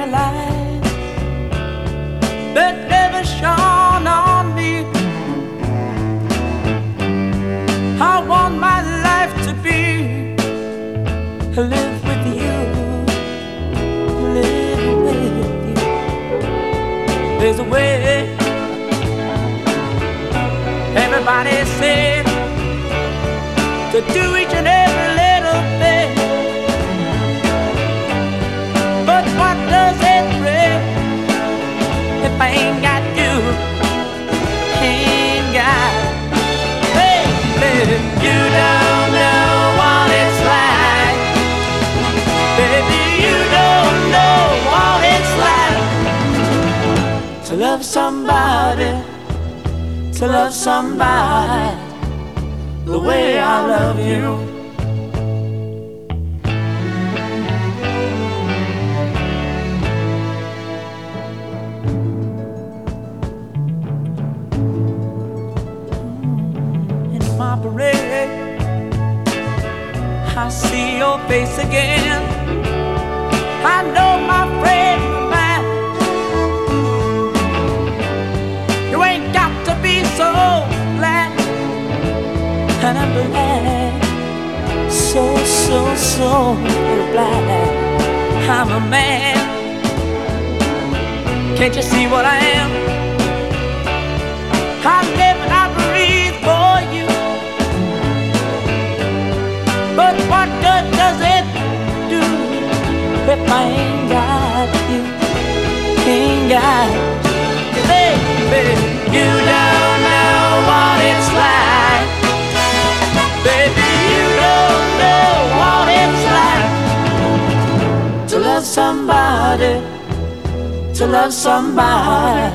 of light that never shone on me. I want my life to be to live with you, live with you. There's a way. Everybody said to do each and every does it if I ain't got you? Ain't got, baby, you don't know what it's like. Baby, you don't know what it's like to love somebody, to love somebody the way I love you. Parade, I see your face again. I know my friend of. You ain't got to be so glad and I'm glad, so, so, so glad I'm a man. Can't you see what I am? I ain't got you? Ain't got you, baby. You don't know what it's like. Baby, you don't know what it's like to love somebody, to love somebody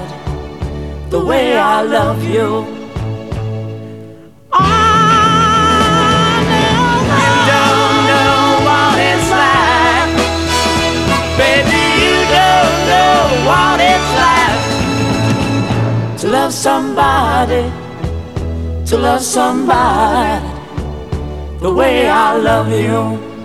the way I love you. To love somebody, to love somebody the way I love you.